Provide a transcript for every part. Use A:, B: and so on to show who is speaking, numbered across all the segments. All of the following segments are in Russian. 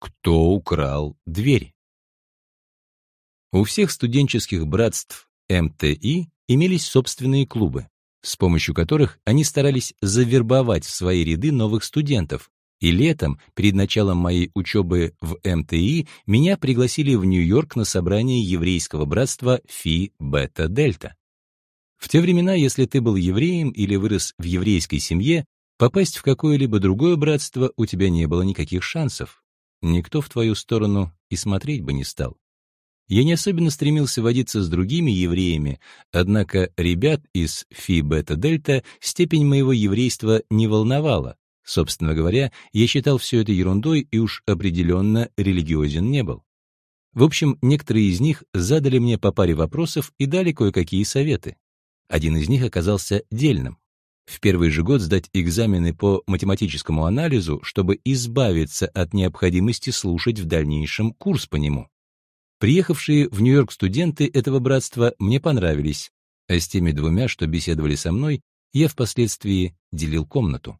A: кто украл дверь. У всех студенческих братств МТИ имелись собственные клубы, с помощью которых они старались завербовать в свои ряды новых студентов, и летом, перед началом моей учебы в МТИ, меня пригласили в Нью-Йорк на собрание еврейского братства Фи Бета Дельта. В те времена, если ты был евреем или вырос в еврейской семье, попасть в какое-либо другое братство у тебя не было никаких шансов. Никто в твою сторону и смотреть бы не стал. Я не особенно стремился водиться с другими евреями, однако ребят из Фи Бета Дельта степень моего еврейства не волновала, Собственно говоря, я считал все это ерундой и уж определенно религиозен не был. В общем, некоторые из них задали мне по паре вопросов и дали кое-какие советы. Один из них оказался дельным. В первый же год сдать экзамены по математическому анализу, чтобы избавиться от необходимости слушать в дальнейшем курс по нему. Приехавшие в Нью-Йорк студенты этого братства мне понравились, а с теми двумя, что беседовали со мной, я впоследствии делил комнату.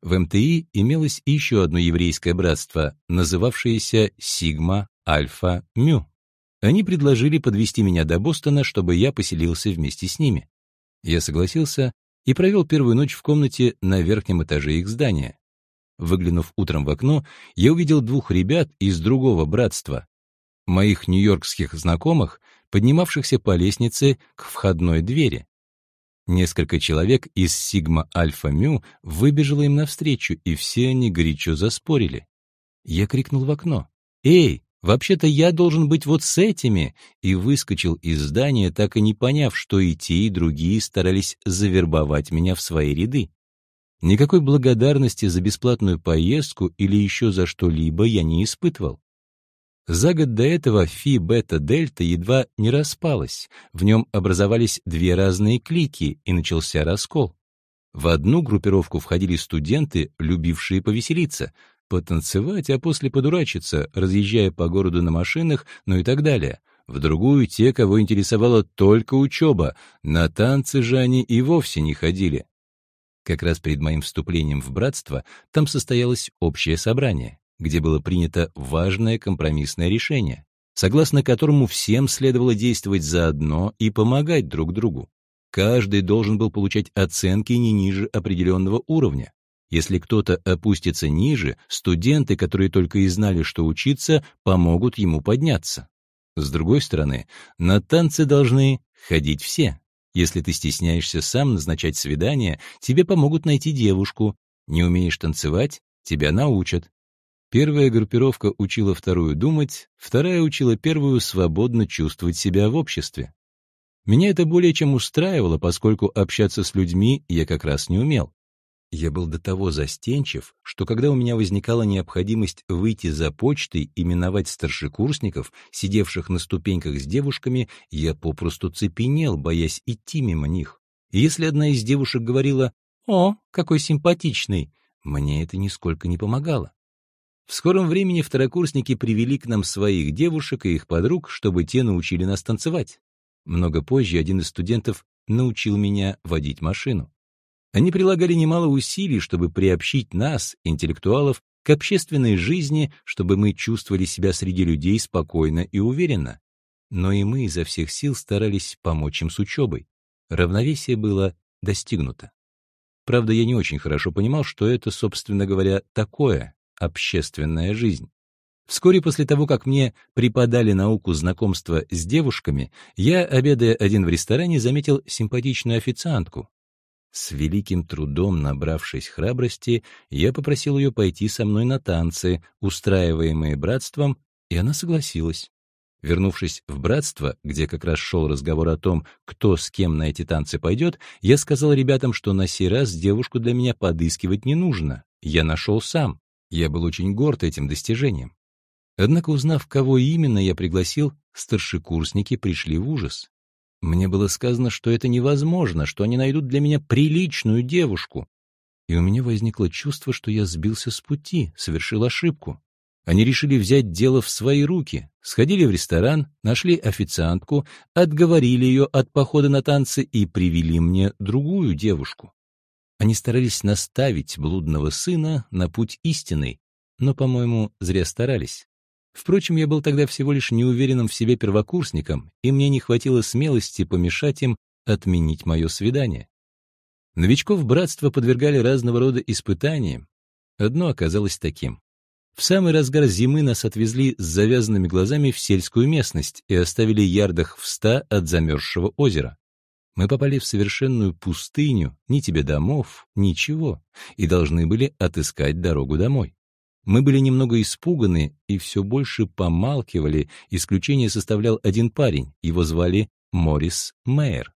A: В МТИ имелось еще одно еврейское братство, называвшееся Сигма Альфа Мю. Они предложили подвести меня до Бостона, чтобы я поселился вместе с ними. Я согласился и провел первую ночь в комнате на верхнем этаже их здания. Выглянув утром в окно, я увидел двух ребят из другого братства, моих нью-йоркских знакомых, поднимавшихся по лестнице к входной двери. Несколько человек из Сигма Альфа Мю выбежало им навстречу, и все они горячо заспорили. Я крикнул в окно. «Эй, вообще-то я должен быть вот с этими!» и выскочил из здания, так и не поняв, что и те, и другие старались завербовать меня в свои ряды. Никакой благодарности за бесплатную поездку или еще за что-либо я не испытывал. За год до этого Фи Бета Дельта едва не распалась, в нем образовались две разные клики, и начался раскол. В одну группировку входили студенты, любившие повеселиться, потанцевать, а после подурачиться, разъезжая по городу на машинах, ну и так далее. В другую — те, кого интересовала только учеба, на танцы же они и вовсе не ходили. Как раз перед моим вступлением в братство там состоялось общее собрание где было принято важное компромиссное решение, согласно которому всем следовало действовать заодно и помогать друг другу. Каждый должен был получать оценки не ниже определенного уровня. Если кто-то опустится ниже, студенты, которые только и знали, что учиться, помогут ему подняться. С другой стороны, на танцы должны ходить все. Если ты стесняешься сам назначать свидание, тебе помогут найти девушку. Не умеешь танцевать, тебя научат. Первая группировка учила вторую думать, вторая учила первую свободно чувствовать себя в обществе. Меня это более чем устраивало, поскольку общаться с людьми я как раз не умел. Я был до того застенчив, что когда у меня возникала необходимость выйти за почтой и миновать старшекурсников, сидевших на ступеньках с девушками, я попросту цепенел, боясь идти мимо них. И если одна из девушек говорила «О, какой симпатичный», мне это нисколько не помогало. В скором времени второкурсники привели к нам своих девушек и их подруг, чтобы те научили нас танцевать. Много позже один из студентов научил меня водить машину. Они прилагали немало усилий, чтобы приобщить нас, интеллектуалов, к общественной жизни, чтобы мы чувствовали себя среди людей спокойно и уверенно. Но и мы изо всех сил старались помочь им с учебой. Равновесие было достигнуто. Правда, я не очень хорошо понимал, что это, собственно говоря, такое общественная жизнь. Вскоре после того, как мне преподали науку знакомства с девушками, я, обедая один в ресторане, заметил симпатичную официантку. С великим трудом набравшись храбрости, я попросил ее пойти со мной на танцы, устраиваемые братством, и она согласилась. Вернувшись в братство, где как раз шел разговор о том, кто с кем на эти танцы пойдет, я сказал ребятам, что на сей раз девушку для меня подыскивать не нужно. Я нашел сам. Я был очень горд этим достижением. Однако, узнав, кого именно я пригласил, старшекурсники пришли в ужас. Мне было сказано, что это невозможно, что они найдут для меня приличную девушку. И у меня возникло чувство, что я сбился с пути, совершил ошибку. Они решили взять дело в свои руки, сходили в ресторан, нашли официантку, отговорили ее от похода на танцы и привели мне другую девушку. Они старались наставить блудного сына на путь истинный, но, по-моему, зря старались. Впрочем, я был тогда всего лишь неуверенным в себе первокурсником, и мне не хватило смелости помешать им отменить мое свидание. Новичков братства подвергали разного рода испытаниям. Одно оказалось таким. В самый разгар зимы нас отвезли с завязанными глазами в сельскую местность и оставили ярдах в ста от замерзшего озера. Мы попали в совершенную пустыню, ни тебе домов, ничего, и должны были отыскать дорогу домой. Мы были немного испуганы и все больше помалкивали, исключение составлял один парень, его звали Морис Мэйр.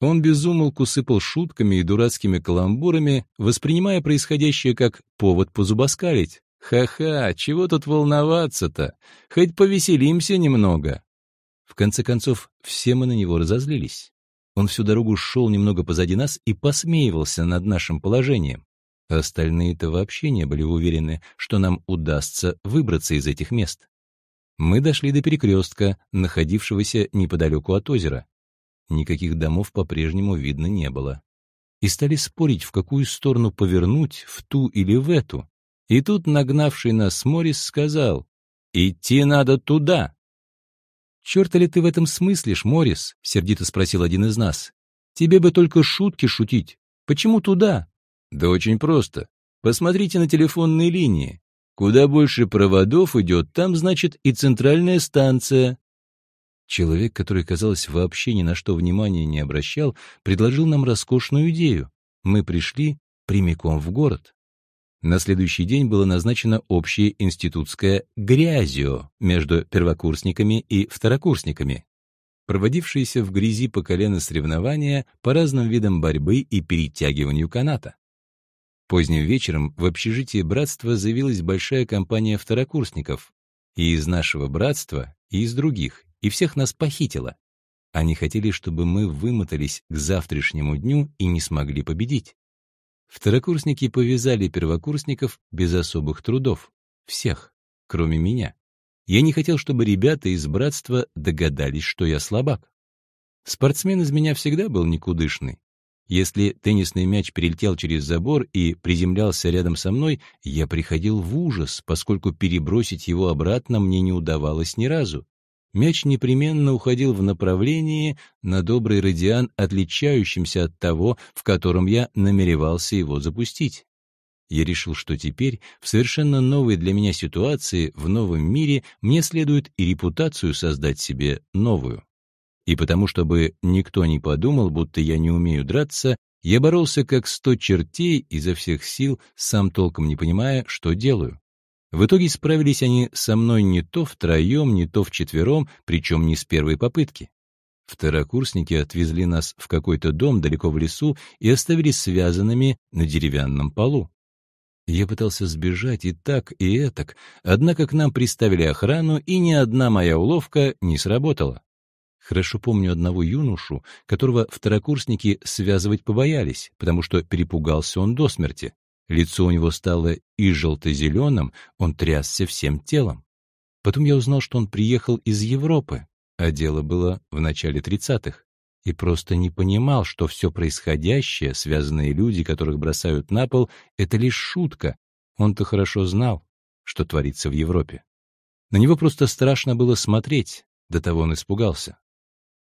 A: Он безумолку сыпал шутками и дурацкими каламбурами, воспринимая происходящее как повод позубоскалить. Ха-ха, чего тут волноваться-то? Хоть повеселимся немного. В конце концов, все мы на него разозлились. Он всю дорогу шел немного позади нас и посмеивался над нашим положением. Остальные-то вообще не были уверены, что нам удастся выбраться из этих мест. Мы дошли до перекрестка, находившегося неподалеку от озера. Никаких домов по-прежнему видно не было. И стали спорить, в какую сторону повернуть, в ту или в эту. И тут нагнавший нас Морис сказал, «Идти надо туда». «Черта ли ты в этом смыслишь, Морис?» — сердито спросил один из нас. «Тебе бы только шутки шутить. Почему туда?» «Да очень просто. Посмотрите на телефонные линии. Куда больше проводов идет, там, значит, и центральная станция». Человек, который, казалось, вообще ни на что внимания не обращал, предложил нам роскошную идею. Мы пришли прямиком в город. На следующий день было назначено общее институтское «грязио» между первокурсниками и второкурсниками. Проводившиеся в грязи по колено соревнования по разным видам борьбы и перетягиванию каната. Поздним вечером в общежитии братства заявилась большая компания второкурсников, и из нашего братства, и из других, и всех нас похитила. Они хотели, чтобы мы вымотались к завтрашнему дню и не смогли победить. Второкурсники повязали первокурсников без особых трудов. Всех, кроме меня. Я не хотел, чтобы ребята из братства догадались, что я слабак. Спортсмен из меня всегда был никудышный. Если теннисный мяч перелетел через забор и приземлялся рядом со мной, я приходил в ужас, поскольку перебросить его обратно мне не удавалось ни разу мяч непременно уходил в направлении на добрый радиан, отличающемся от того, в котором я намеревался его запустить. Я решил, что теперь, в совершенно новой для меня ситуации, в новом мире, мне следует и репутацию создать себе новую. И потому, чтобы никто не подумал, будто я не умею драться, я боролся как сто чертей изо всех сил, сам толком не понимая, что делаю. В итоге справились они со мной не то втроем, не то вчетвером, причем не с первой попытки. Второкурсники отвезли нас в какой-то дом далеко в лесу и оставили связанными на деревянном полу. Я пытался сбежать и так, и этак, однако к нам приставили охрану, и ни одна моя уловка не сработала. Хорошо помню одного юношу, которого второкурсники связывать побоялись, потому что перепугался он до смерти. Лицо у него стало и желто-зеленым, он трясся всем телом. Потом я узнал, что он приехал из Европы, а дело было в начале тридцатых, и просто не понимал, что все происходящее, связанные люди, которых бросают на пол, это лишь шутка. Он-то хорошо знал, что творится в Европе. На него просто страшно было смотреть, до того он испугался.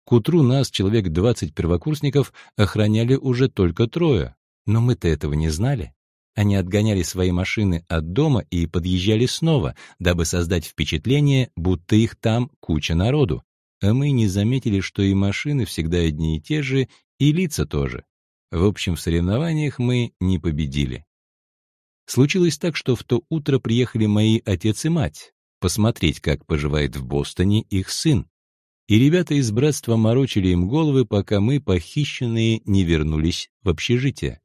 A: К утру нас, человек двадцать первокурсников, охраняли уже только трое, но мы-то этого не знали. Они отгоняли свои машины от дома и подъезжали снова, дабы создать впечатление, будто их там куча народу. А мы не заметили, что и машины всегда одни и те же, и лица тоже. В общем, в соревнованиях мы не победили. Случилось так, что в то утро приехали мои отец и мать посмотреть, как поживает в Бостоне их сын. И ребята из братства морочили им головы, пока мы, похищенные, не вернулись в общежитие.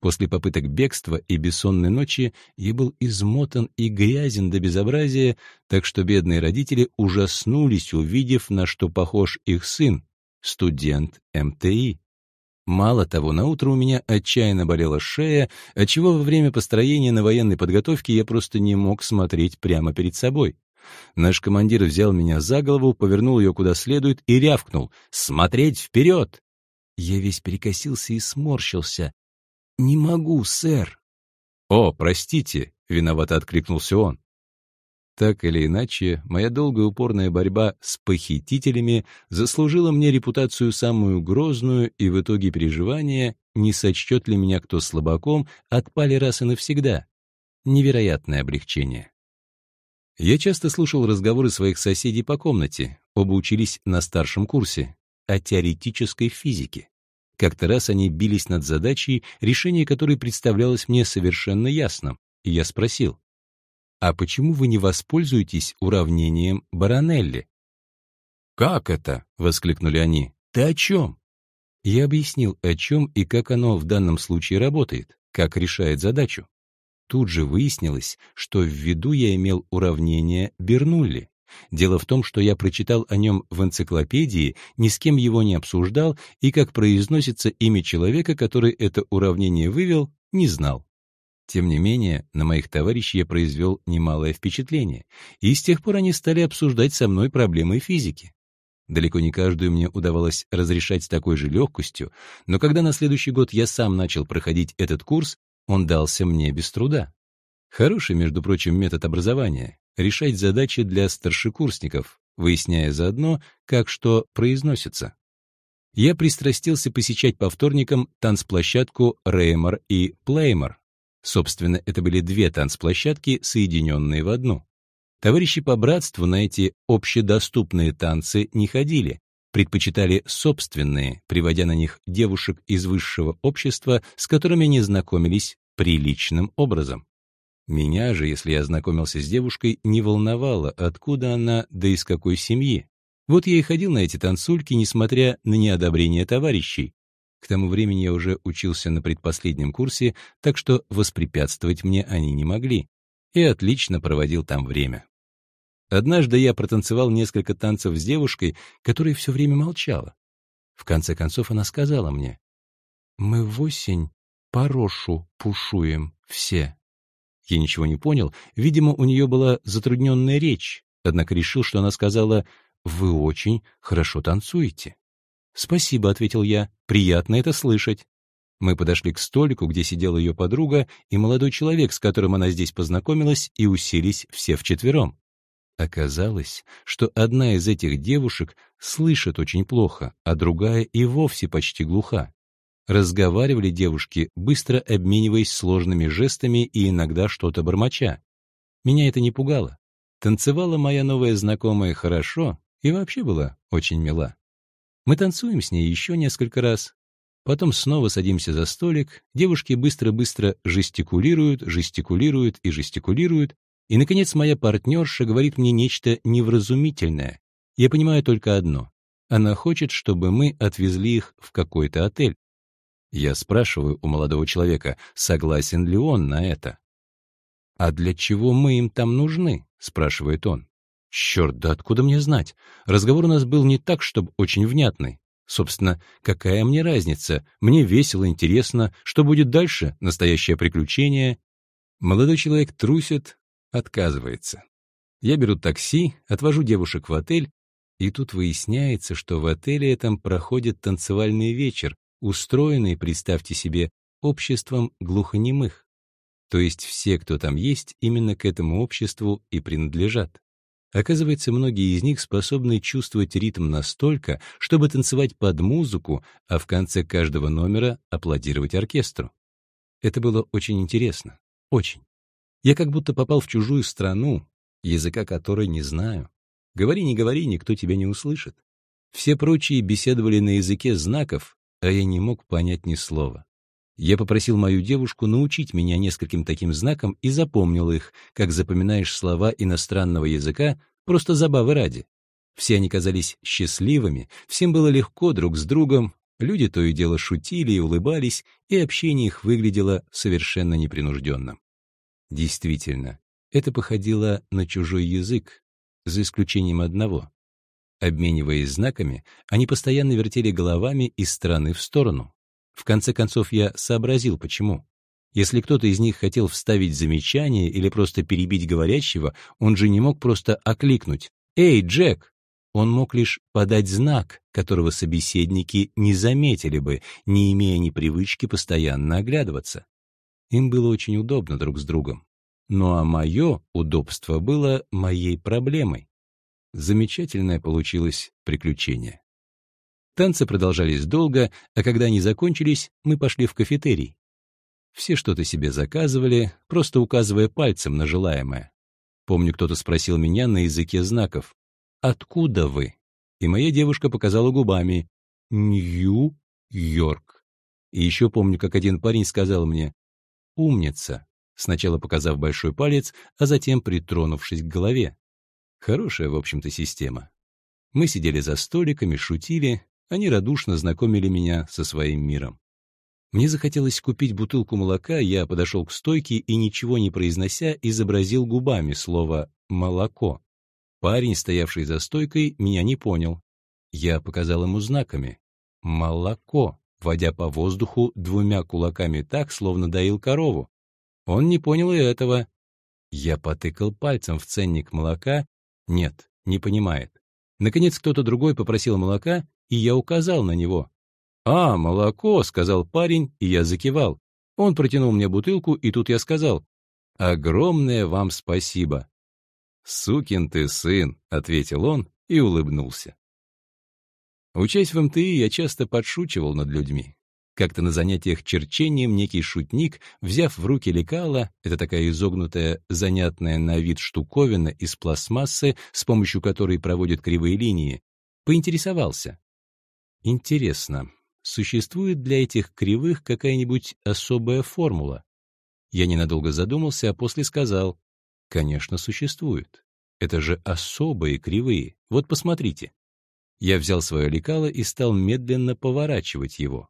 A: После попыток бегства и бессонной ночи я был измотан и грязен до безобразия, так что бедные родители ужаснулись, увидев, на что похож их сын, студент МТИ. Мало того, на утро у меня отчаянно болела шея, отчего во время построения на военной подготовке я просто не мог смотреть прямо перед собой. Наш командир взял меня за голову, повернул ее куда следует и рявкнул «Смотреть вперед!». Я весь перекосился и сморщился, «Не могу, сэр». «О, простите, виновато откликнулся он. Так или иначе, моя долгая упорная борьба с похитителями заслужила мне репутацию самую грозную, и в итоге переживания, не сочтет ли меня кто слабаком, отпали раз и навсегда. Невероятное облегчение. Я часто слушал разговоры своих соседей по комнате, оба учились на старшем курсе, о теоретической физике. Как-то раз они бились над задачей, решение которой представлялось мне совершенно ясным, и я спросил, а почему вы не воспользуетесь уравнением Баранелли? «Как это?» — воскликнули они. «Ты о чем?» Я объяснил, о чем и как оно в данном случае работает, как решает задачу. Тут же выяснилось, что в виду я имел уравнение Бернулли. Дело в том, что я прочитал о нем в энциклопедии, ни с кем его не обсуждал и как произносится имя человека, который это уравнение вывел, не знал. Тем не менее, на моих товарищей я произвел немалое впечатление, и с тех пор они стали обсуждать со мной проблемы физики. Далеко не каждую мне удавалось разрешать с такой же легкостью, но когда на следующий год я сам начал проходить этот курс, он дался мне без труда. Хороший, между прочим, метод образования — решать задачи для старшекурсников, выясняя заодно, как что произносится. Я пристрастился посещать по вторникам танцплощадку Реймор и Плеймор, Собственно, это были две танцплощадки, соединенные в одну. Товарищи по братству на эти общедоступные танцы не ходили, предпочитали собственные, приводя на них девушек из высшего общества, с которыми они знакомились приличным образом. Меня же, если я знакомился с девушкой, не волновало, откуда она, да из какой семьи. Вот я и ходил на эти танцульки, несмотря на неодобрение товарищей, к тому времени я уже учился на предпоследнем курсе, так что воспрепятствовать мне они не могли, и отлично проводил там время. Однажды я протанцевал несколько танцев с девушкой, которая все время молчала. В конце концов она сказала мне, «Мы в осень порошу пушуем все». Я ничего не понял, видимо, у нее была затрудненная речь, однако решил, что она сказала, «Вы очень хорошо танцуете». «Спасибо», — ответил я, — «приятно это слышать». Мы подошли к столику, где сидела ее подруга и молодой человек, с которым она здесь познакомилась, и уселись все вчетвером. Оказалось, что одна из этих девушек слышит очень плохо, а другая и вовсе почти глуха. Разговаривали девушки, быстро обмениваясь сложными жестами и иногда что-то бормоча. Меня это не пугало. Танцевала моя новая знакомая хорошо и вообще была очень мила. Мы танцуем с ней еще несколько раз. Потом снова садимся за столик, девушки быстро-быстро жестикулируют, жестикулируют и жестикулируют, и, наконец, моя партнерша говорит мне нечто невразумительное. Я понимаю только одно. Она хочет, чтобы мы отвезли их в какой-то отель. Я спрашиваю у молодого человека, согласен ли он на это. «А для чего мы им там нужны?» — спрашивает он. Черт, да откуда мне знать? Разговор у нас был не так, чтобы очень внятный. Собственно, какая мне разница? Мне весело, интересно. Что будет дальше? Настоящее приключение. Молодой человек трусит, отказывается. Я беру такси, отвожу девушек в отель, и тут выясняется, что в отеле этом проходит танцевальный вечер, устроенный, представьте себе, обществом глухонемых. То есть все, кто там есть, именно к этому обществу и принадлежат. Оказывается, многие из них способны чувствовать ритм настолько, чтобы танцевать под музыку, а в конце каждого номера аплодировать оркестру. Это было очень интересно. Очень. Я как будто попал в чужую страну, языка которой не знаю. Говори, не говори, никто тебя не услышит. Все прочие беседовали на языке знаков, а я не мог понять ни слова. Я попросил мою девушку научить меня нескольким таким знакам и запомнил их, как запоминаешь слова иностранного языка, просто забавы ради. Все они казались счастливыми, всем было легко друг с другом, люди то и дело шутили и улыбались, и общение их выглядело совершенно непринужденным. Действительно, это походило на чужой язык, за исключением одного. Обмениваясь знаками, они постоянно вертели головами из стороны в сторону. В конце концов, я сообразил, почему. Если кто-то из них хотел вставить замечание или просто перебить говорящего, он же не мог просто окликнуть «Эй, Джек!». Он мог лишь подать знак, которого собеседники не заметили бы, не имея ни привычки постоянно оглядываться. Им было очень удобно друг с другом. Ну а мое удобство было моей проблемой. Замечательное получилось приключение. Танцы продолжались долго, а когда они закончились, мы пошли в кафетерий. Все что-то себе заказывали, просто указывая пальцем на желаемое. Помню, кто-то спросил меня на языке знаков. «Откуда вы?» И моя девушка показала губами. «Нью-Йорк». И еще помню, как один парень сказал мне «Умница», сначала показав большой палец, а затем притронувшись к голове. Хорошая, в общем-то, система. Мы сидели за столиками, шутили, они радушно знакомили меня со своим миром. Мне захотелось купить бутылку молока, я подошел к стойке и, ничего не произнося, изобразил губами слово «молоко». Парень, стоявший за стойкой, меня не понял. Я показал ему знаками «молоко», водя по воздуху двумя кулаками так, словно доил корову. Он не понял и этого. Я потыкал пальцем в ценник молока. Нет, не понимает. Наконец кто-то другой попросил молока, и я указал на него. «А, молоко», — сказал парень, и я закивал. Он протянул мне бутылку, и тут я сказал, «Огромное вам спасибо». «Сукин ты сын», — ответил он и улыбнулся. Учась в МТИ, я часто подшучивал над людьми. Как-то на занятиях черчением некий шутник, взяв в руки лекала, это такая изогнутая, занятная на вид штуковина из пластмассы, с помощью которой проводят кривые линии, поинтересовался. Интересно, существует для этих кривых какая-нибудь особая формула? Я ненадолго задумался, а после сказал, конечно, существует. Это же особые кривые. Вот посмотрите. Я взял свое лекало и стал медленно поворачивать его.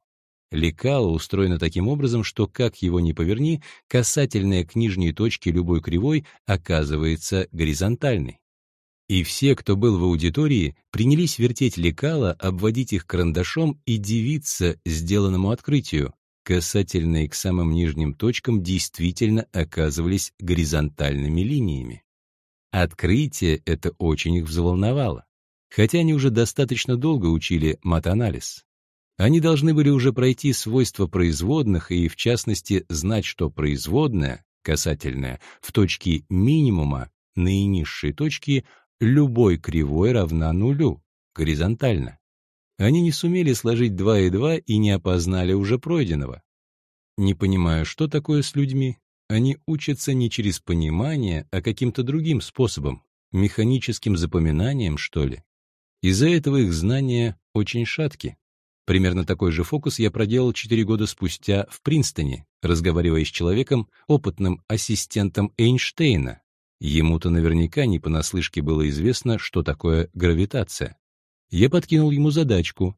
A: Лекало устроено таким образом, что, как его ни поверни, касательная к нижней точке любой кривой оказывается горизонтальной. И все, кто был в аудитории, принялись вертеть лекала, обводить их карандашом и дивиться сделанному открытию. Касательные к самым нижним точкам действительно оказывались горизонтальными линиями. Открытие это очень их взволновало. Хотя они уже достаточно долго учили матанализ. Они должны были уже пройти свойства производных и, в частности, знать, что производная, касательная, в точке минимума, наинизшей точки, любой кривой равна нулю, горизонтально. Они не сумели сложить 2 и 2 и не опознали уже пройденного. Не понимая, что такое с людьми, они учатся не через понимание, а каким-то другим способом, механическим запоминанием, что ли. Из-за этого их знания очень шатки. Примерно такой же фокус я проделал 4 года спустя в Принстоне, разговаривая с человеком, опытным ассистентом Эйнштейна. Ему-то наверняка не понаслышке было известно, что такое гравитация. Я подкинул ему задачку.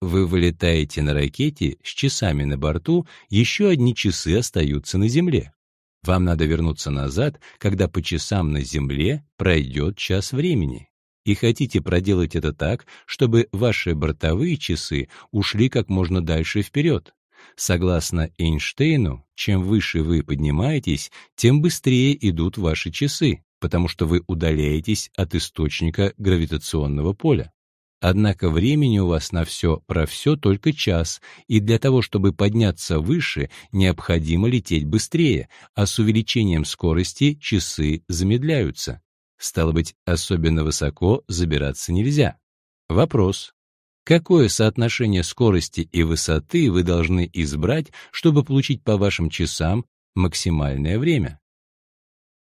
A: Вы вылетаете на ракете с часами на борту, еще одни часы остаются на Земле. Вам надо вернуться назад, когда по часам на Земле пройдет час времени и хотите проделать это так, чтобы ваши бортовые часы ушли как можно дальше вперед. Согласно Эйнштейну, чем выше вы поднимаетесь, тем быстрее идут ваши часы, потому что вы удаляетесь от источника гравитационного поля. Однако времени у вас на все про все только час, и для того, чтобы подняться выше, необходимо лететь быстрее, а с увеличением скорости часы замедляются. Стало быть, особенно высоко забираться нельзя. Вопрос. Какое соотношение скорости и высоты вы должны избрать, чтобы получить по вашим часам максимальное время?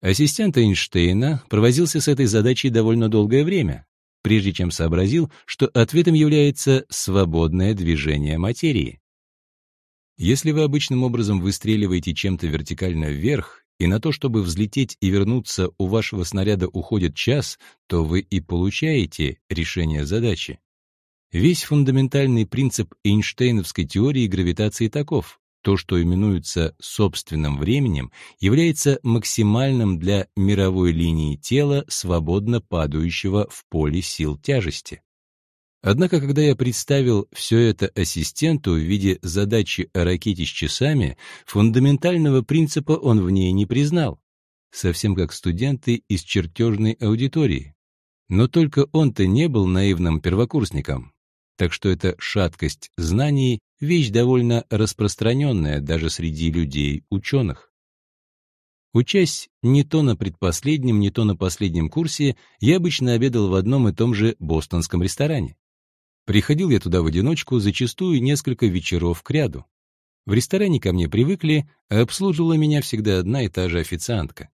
A: Ассистент Эйнштейна провозился с этой задачей довольно долгое время, прежде чем сообразил, что ответом является свободное движение материи. Если вы обычным образом выстреливаете чем-то вертикально вверх и на то, чтобы взлететь и вернуться, у вашего снаряда уходит час, то вы и получаете решение задачи. Весь фундаментальный принцип Эйнштейновской теории гравитации таков. То, что именуется собственным временем, является максимальным для мировой линии тела, свободно падающего в поле сил тяжести. Однако, когда я представил все это ассистенту в виде задачи о ракете с часами, фундаментального принципа он в ней не признал, совсем как студенты из чертежной аудитории. Но только он-то не был наивным первокурсником, так что эта шаткость знаний — вещь довольно распространенная даже среди людей-ученых. Учась не то на предпоследнем, не то на последнем курсе, я обычно обедал в одном и том же бостонском ресторане. Приходил я туда в одиночку, зачастую несколько вечеров к ряду. В ресторане ко мне привыкли, а обслуживала меня всегда одна и та же официантка.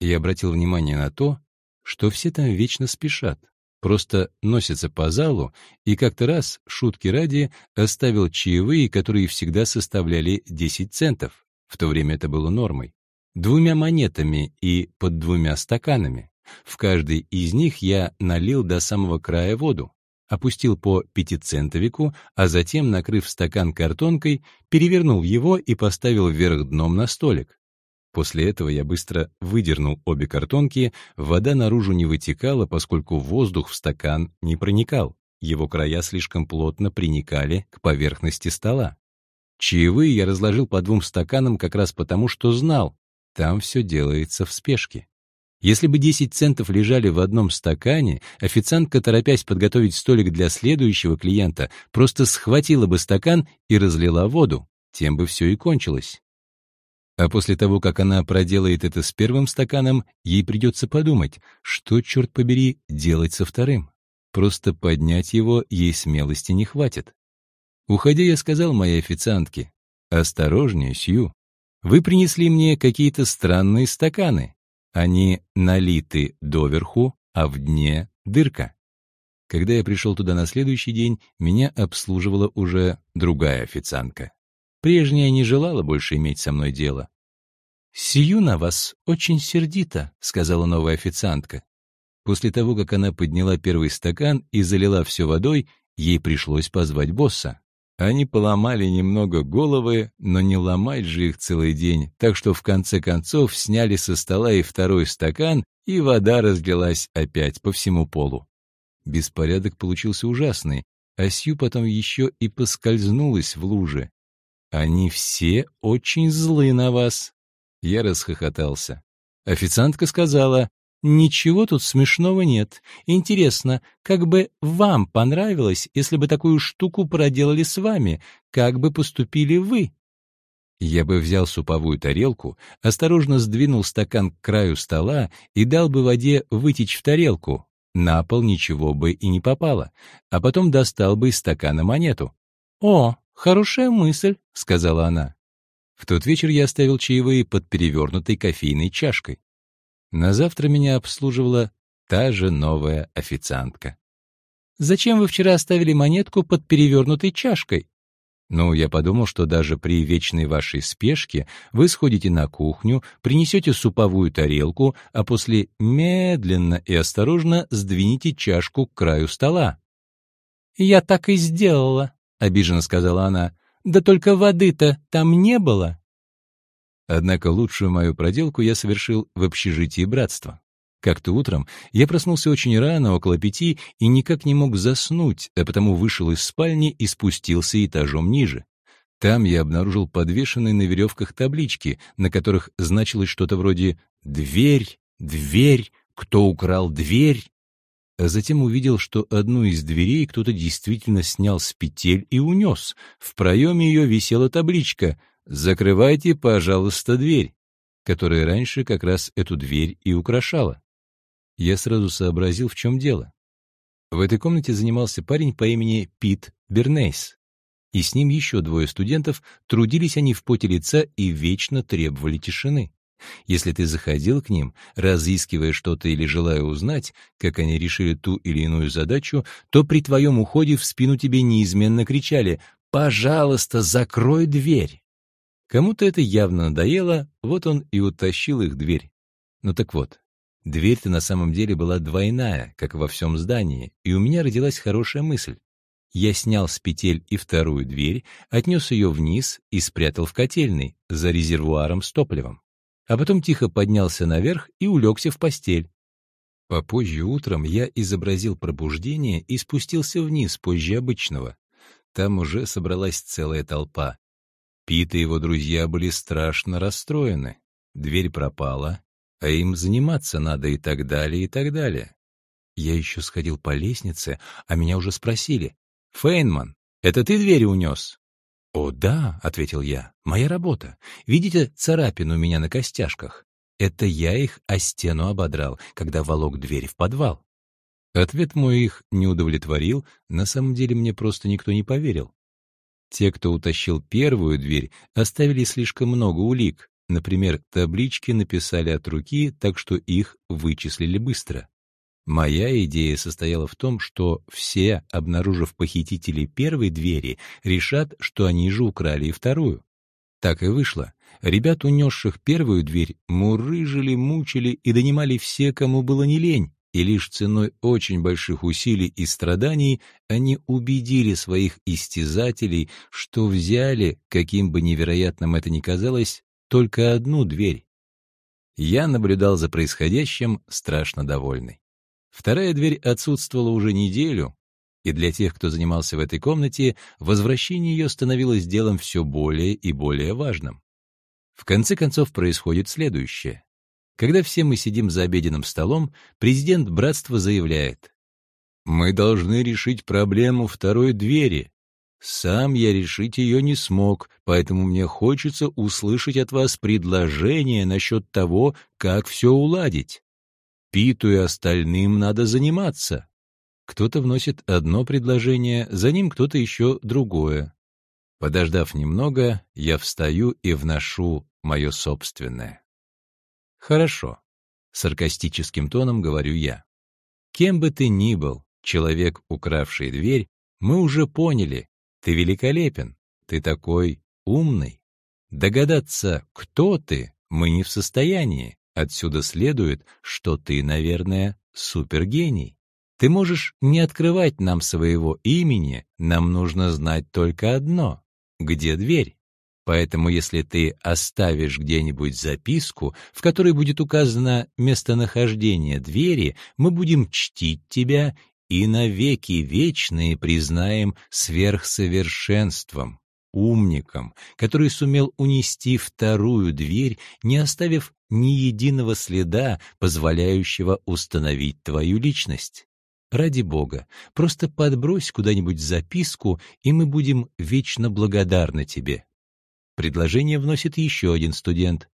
A: Я обратил внимание на то, что все там вечно спешат, просто носятся по залу, и как-то раз, шутки ради, оставил чаевые, которые всегда составляли 10 центов. В то время это было нормой. Двумя монетами и под двумя стаканами. В каждый из них я налил до самого края воду опустил по пятицентовику, а затем, накрыв стакан картонкой, перевернул его и поставил вверх дном на столик. После этого я быстро выдернул обе картонки, вода наружу не вытекала, поскольку воздух в стакан не проникал. Его края слишком плотно приникали к поверхности стола. Чаевые я разложил по двум стаканам как раз потому, что знал, там все делается в спешке. Если бы 10 центов лежали в одном стакане, официантка, торопясь подготовить столик для следующего клиента, просто схватила бы стакан и разлила воду. Тем бы все и кончилось. А после того, как она проделает это с первым стаканом, ей придется подумать, что, черт побери, делать со вторым. Просто поднять его ей смелости не хватит. Уходя, я сказал моей официантке, «Осторожнее, Сью, вы принесли мне какие-то странные стаканы. Они налиты доверху, а в дне дырка. Когда я пришел туда на следующий день, меня обслуживала уже другая официантка. Прежняя не желала больше иметь со мной дело. «Сию на вас очень сердито», — сказала новая официантка. После того, как она подняла первый стакан и залила все водой, ей пришлось позвать босса. Они поломали немного головы, но не ломать же их целый день, так что в конце концов сняли со стола и второй стакан, и вода разлилась опять по всему полу. Беспорядок получился ужасный, а Сью потом еще и поскользнулась в луже. «Они все очень злы на вас!» Я расхохотался. Официантка сказала, Ничего тут смешного нет. Интересно, как бы вам понравилось, если бы такую штуку проделали с вами? Как бы поступили вы? Я бы взял суповую тарелку, осторожно сдвинул стакан к краю стола и дал бы воде вытечь в тарелку. На пол ничего бы и не попало, а потом достал бы из стакана монету. «О, хорошая мысль», — сказала она. В тот вечер я оставил чаевые под перевернутой кофейной чашкой. На завтра меня обслуживала та же новая официантка. «Зачем вы вчера оставили монетку под перевернутой чашкой?» Ну, я подумал, что даже при вечной вашей спешке вы сходите на кухню, принесете суповую тарелку, а после медленно и осторожно сдвинете чашку к краю стола. «Я так и сделала», — обиженно сказала она. «Да только воды-то там не было». Однако лучшую мою проделку я совершил в общежитии братства. Как-то утром я проснулся очень рано, около пяти, и никак не мог заснуть, а потому вышел из спальни и спустился этажом ниже. Там я обнаружил подвешенные на веревках таблички, на которых значилось что-то вроде «Дверь! Дверь! Кто украл дверь?» А затем увидел, что одну из дверей кто-то действительно снял с петель и унес. В проеме ее висела табличка — «Закрывайте, пожалуйста, дверь», которая раньше как раз эту дверь и украшала. Я сразу сообразил, в чем дело. В этой комнате занимался парень по имени Пит Бернейс. И с ним еще двое студентов, трудились они в поте лица и вечно требовали тишины. Если ты заходил к ним, разыскивая что-то или желая узнать, как они решили ту или иную задачу, то при твоем уходе в спину тебе неизменно кричали «Пожалуйста, закрой дверь!» Кому-то это явно надоело, вот он и утащил их дверь. Ну так вот, дверь-то на самом деле была двойная, как во всем здании, и у меня родилась хорошая мысль. Я снял с петель и вторую дверь, отнес ее вниз и спрятал в котельной за резервуаром с топливом. А потом тихо поднялся наверх и улегся в постель. Попозже утром я изобразил пробуждение и спустился вниз позже обычного. Там уже собралась целая толпа. Пит и его друзья были страшно расстроены. Дверь пропала, а им заниматься надо и так далее, и так далее. Я еще сходил по лестнице, а меня уже спросили. «Фейнман, это ты дверь унес?» «О, да», — ответил я, — «моя работа. Видите царапину у меня на костяшках? Это я их о стену ободрал, когда волок дверь в подвал». Ответ мой их не удовлетворил, на самом деле мне просто никто не поверил. Те, кто утащил первую дверь, оставили слишком много улик. Например, таблички написали от руки, так что их вычислили быстро. Моя идея состояла в том, что все, обнаружив похитителей первой двери, решат, что они же украли и вторую. Так и вышло. Ребят, унесших первую дверь, мурыжили, мучили и донимали все, кому было не лень, и лишь ценой очень больших усилий и страданий они убедили своих истязателей, что взяли, каким бы невероятным это ни казалось, только одну дверь. Я наблюдал за происходящим, страшно довольный. Вторая дверь отсутствовала уже неделю, и для тех, кто занимался в этой комнате, возвращение ее становилось делом все более и более важным. В конце концов происходит следующее. Когда все мы сидим за обеденным столом, президент братства заявляет, «Мы должны решить проблему второй двери. Сам я решить ее не смог, поэтому мне хочется услышать от вас предложение насчет того, как все уладить. Питу и остальным надо заниматься. Кто-то вносит одно предложение, за ним кто-то еще другое. Подождав немного, я встаю и вношу мое собственное. «Хорошо», — саркастическим тоном говорю я. «Кем бы ты ни был, человек, укравший дверь, мы уже поняли, ты великолепен, ты такой умный. Догадаться, кто ты, мы не в состоянии, Отсюда следует, что ты, наверное, супергений. Ты можешь не открывать нам своего имени, нам нужно знать только одно — где дверь. Поэтому если ты оставишь где-нибудь записку, в которой будет указано местонахождение двери, мы будем чтить тебя и навеки вечные признаем сверхсовершенством умником, который сумел унести вторую дверь, не оставив ни единого следа, позволяющего установить твою личность. Ради Бога, просто подбрось куда-нибудь записку, и мы будем вечно благодарны тебе. Предложение вносит еще один студент.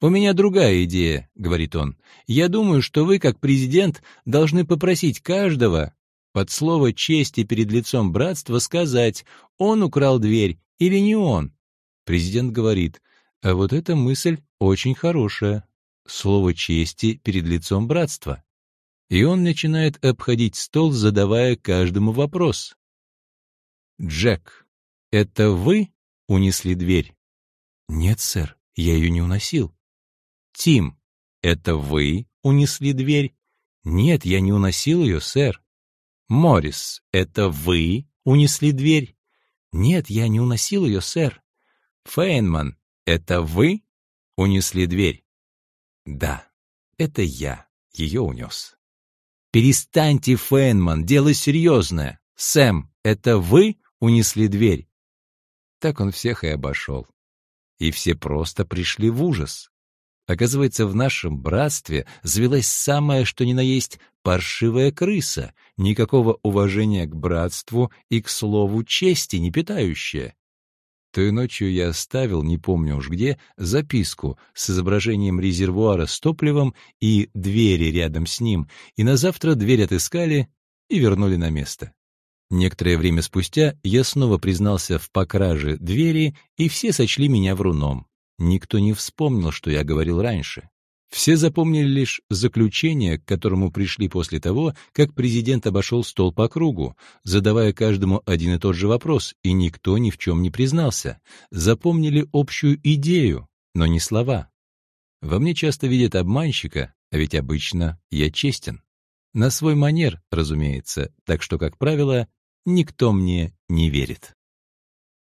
A: «У меня другая идея», — говорит он. «Я думаю, что вы, как президент, должны попросить каждого, под слово чести перед лицом братства сказать, он украл дверь или не он. Президент говорит, а вот эта мысль очень хорошая. Слово чести перед лицом братства. И он начинает обходить стол, задавая каждому вопрос. «Джек, это вы унесли дверь?» «Нет, сэр, я ее не уносил». «Тим, это вы унесли дверь?» «Нет, я не уносил ее, сэр». «Моррис, это вы унесли дверь?» «Нет, я не уносил ее, сэр». «Фейнман, это вы унесли дверь?» «Да, это я ее унес». «Перестаньте, Фейнман, дело серьезное. Сэм, это вы унесли дверь?» Так он всех и обошел. И все просто пришли в ужас. Оказывается, в нашем братстве завелась самая что ни на есть паршивая крыса, никакого уважения к братству и к слову чести не питающая. Той ночью я оставил, не помню уж где, записку с изображением резервуара с топливом и двери рядом с ним, и на завтра дверь отыскали и вернули на место. Некоторое время спустя я снова признался в покраже двери, и все сочли меня вруном. Никто не вспомнил, что я говорил раньше. Все запомнили лишь заключение, к которому пришли после того, как президент обошел стол по кругу, задавая каждому один и тот же вопрос, и никто ни в чем не признался. Запомнили общую идею, но не слова. Во мне часто видят обманщика, а ведь обычно я честен. На свой манер, разумеется, так что, как правило, никто мне не верит.